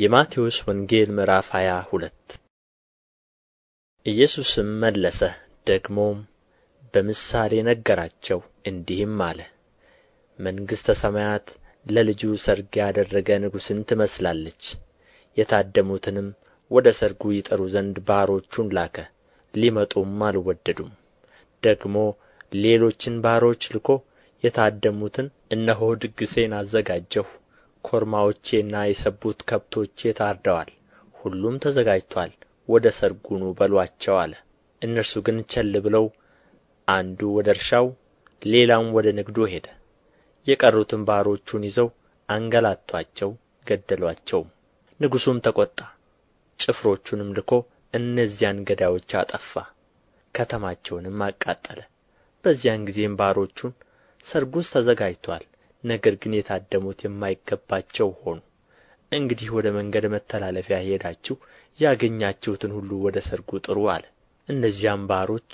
የማቴዎስ ወንጌል ምዕራፍ ሃያ ሁለት። ኢየሱስም መለሰ ደግሞም በምሳሌ ነገራቸው እንዲህም አለ መንግሥተ ሰማያት ለልጁ ሰርግ ያደረገ ንጉሥን ትመስላለች የታደሙትንም ወደ ሰርጉ ይጠሩ ዘንድ ባሮቹን ላከ ሊመጡም አልወደዱም። ደግሞ ሌሎችን ባሮች ልኮ የታደሙትን እነሆ ድግሴን አዘጋጀሁ ኮርማዎቼና የሰቡት ከብቶቼ ታርደዋል ሁሉም ተዘጋጅቶአል ወደ ሰርጉ ኑ በሉአቸው አለ። እነርሱ ግን ቸል ብለው አንዱ ወደ እርሻው ሌላውም ወደ ንግዱ ሄደ። የቀሩትም ባሮቹን ይዘው አንገላቱአቸው ገደሉአቸውም ንጉሡም ተቈጣ ጭፍሮቹንም ልኮ እነዚያን ገዳዮች አጠፋ ከተማቸውንም አቃጠለ። በዚያን ጊዜም ባሮቹን ሰርጉስ ተዘጋጅቶአል ነገር ግን የታደሙት የማይገባቸው ሆኑ። እንግዲህ ወደ መንገድ መተላለፊያ ሄዳችሁ ያገኛችሁትን ሁሉ ወደ ሰርጉ ጥሩ አለ። እነዚያም ባሮች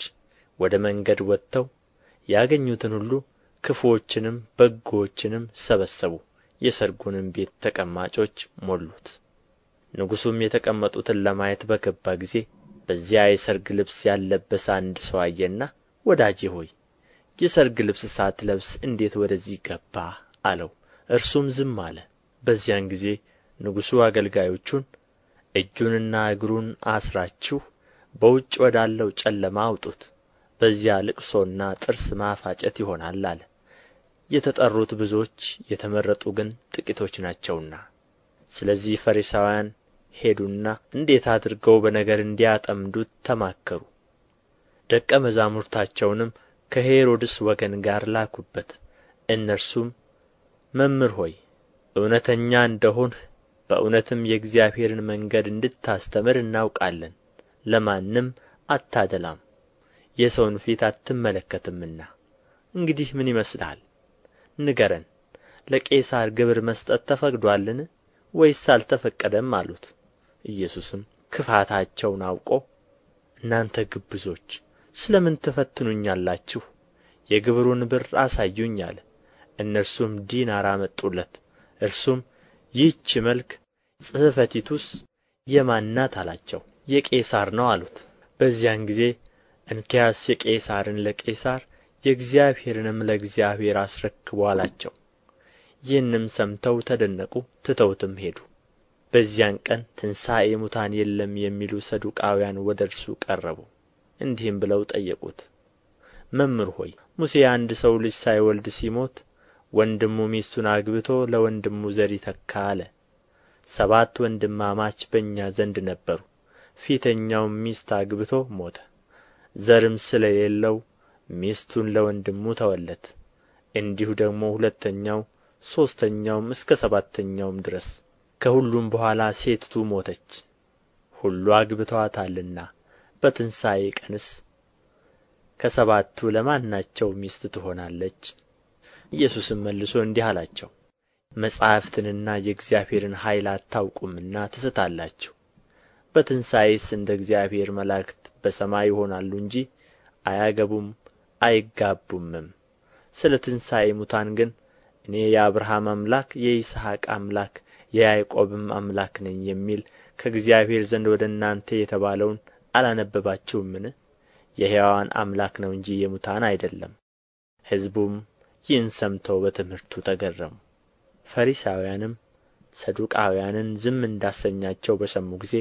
ወደ መንገድ ወጥተው ያገኙትን ሁሉ ክፉዎችንም በጎዎችንም ሰበሰቡ። የሰርጉንም ቤት ተቀማጮች ሞሉት። ንጉሡም የተቀመጡትን ለማየት በገባ ጊዜ በዚያ የሰርግ ልብስ ያልለበሰ አንድ ሰው አየና ወዳጄ ሆይ የሰርግ ልብስ ሳትለብስ እንዴት ወደዚህ ገባህ አለው። እርሱም ዝም አለ። በዚያን ጊዜ ንጉሡ አገልጋዮቹን እጁንና እግሩን አስራችሁ በውጭ ወዳለው ጨለማ አውጡት በዚያ ልቅሶና ጥርስ ማፋጨት ይሆናል አለ። የተጠሩት ብዙዎች የተመረጡ ግን ጥቂቶች ናቸውና። ስለዚህ ፈሪሳውያን ሄዱና እንዴት አድርገው በነገር እንዲያጠምዱት ተማከሩ። ደቀ መዛሙርታቸውንም ከሄሮድስ ወገን ጋር ላኩበት። እነርሱም መምህር ሆይ እውነተኛ እንደ ሆንህ በእውነትም የእግዚአብሔርን መንገድ እንድታስተምር እናውቃለን። ለማንም አታደላም የሰውን ፊት አትመለከትምና። እንግዲህ ምን ይመስልሃል? ንገረን ለቄሣር ግብር መስጠት ተፈቅዶአልን ወይስ አልተፈቀደም? አሉት። ኢየሱስም ክፋታቸውን አውቆ እናንተ ግብዞች ስለ ምን ትፈትኑኛላችሁ? የግብሩን ብር አሳዩኝ አለ እነርሱም ዲናር አመጡለት። እርሱም ይህች መልክ ጽሕፈቲቱስ የማን ናት አላቸው። የቄሣር ነው አሉት። በዚያን ጊዜ እንኪያስ የቄሣርን ለቄሣር የእግዚአብሔርንም ለእግዚአብሔር አስረክቡ አላቸው። ይህንም ሰምተው ተደነቁ ትተውትም ሄዱ። በዚያን ቀን ትንሣኤ ሙታን የለም የሚሉ ሰዱቃውያን ወደ እርሱ ቀረቡ። እንዲህም ብለው ጠየቁት። መምህር ሆይ ሙሴ አንድ ሰው ልጅ ሳይወልድ ሲሞት ወንድሙ ሚስቱን አግብቶ ለወንድሙ ዘር ይተካ አለ። ሰባት ወንድማማች በእኛ ዘንድ ነበሩ። ፊተኛውም ሚስት አግብቶ ሞተ። ዘርም ስለሌለው ሚስቱን ለወንድሙ ተወለት። እንዲሁ ደግሞ ሁለተኛው ሦስተኛውም እስከ ሰባተኛውም ድረስ ከሁሉም በኋላ ሴቲቱ ሞተች። ሁሉ አግብተዋታልና በትንሣኤ ቀንስ ከሰባቱ ለማናቸው ሚስት ትሆናለች ኢየሱስም መልሶ እንዲህ አላቸው መጻሕፍትንና የእግዚአብሔርን ኃይል አታውቁምና ትስታላችሁ። በትንሣኤስ እንደ እግዚአብሔር መላእክት በሰማይ ይሆናሉ እንጂ አያገቡም አይጋቡምም። ስለ ትንሣኤ ሙታን ግን እኔ የአብርሃም አምላክ የይስሐቅ አምላክ የያዕቆብም አምላክ ነኝ የሚል ከእግዚአብሔር ዘንድ ወደ እናንተ የተባለውን አላነበባችሁምን? የሕያዋን አምላክ ነው እንጂ የሙታን አይደለም። ሕዝቡም ይህን ሰምተው በትምህርቱ ተገረሙ። ፈሪሳውያንም ሰዱቃውያንን ዝም እንዳሰኛቸው በሰሙ ጊዜ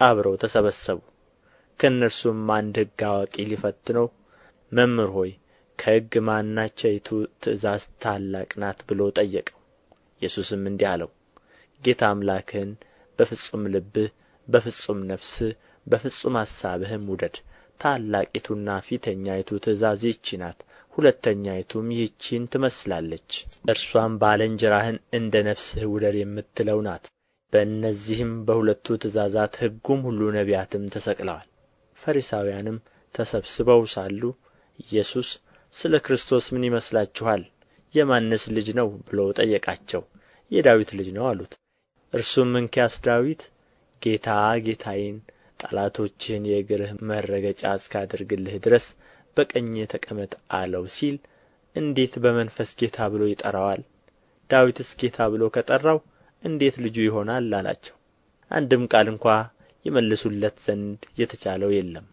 አብረው ተሰበሰቡ። ከእነርሱም አንድ ሕግ አዋቂ ሊፈትነው መምህር ሆይ ከሕግ ማናቸይቱ ትእዛዝ ታላቅ ናት? ብሎ ጠየቀው። ኢየሱስም እንዲህ አለው ጌታ አምላክህን በፍጹም ልብህ በፍጹም ነፍስህ በፍጹም አሳብህም ውደድ ታላቂቱና ፊተኛይቱ ትእዛዝ ይህች ናት። ሁለተኛይቱም ይህችን ትመስላለች። እርሷም ባልንጀራህን እንደ ነፍስህ ውደድ የምትለው ናት። በእነዚህም በሁለቱ ትእዛዛት ሕጉም ሁሉ ነቢያትም ተሰቅለዋል። ፈሪሳውያንም ተሰብስበው ሳሉ ኢየሱስ ስለ ክርስቶስ ምን ይመስላችኋል? የማንስ ልጅ ነው ብሎ ጠየቃቸው። የዳዊት ልጅ ነው አሉት። እርሱም እንኪያስ ዳዊት ጌታ ጌታዬን ጠላቶችህን የእግርህ መረገጫ እስካደርግልህ ድረስ በቀኜ ተቀመጥ አለው ሲል እንዴት በመንፈስ ጌታ ብሎ ይጠራዋል? ዳዊትስ ጌታ ብሎ ከጠራው እንዴት ልጁ ይሆናል አላቸው። አንድም ቃል እንኳ ይመልሱለት ዘንድ የተቻለው የለም።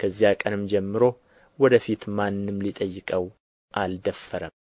ከዚያ ቀንም ጀምሮ ወደ ፊት ማንም ሊጠይቀው አልደፈረም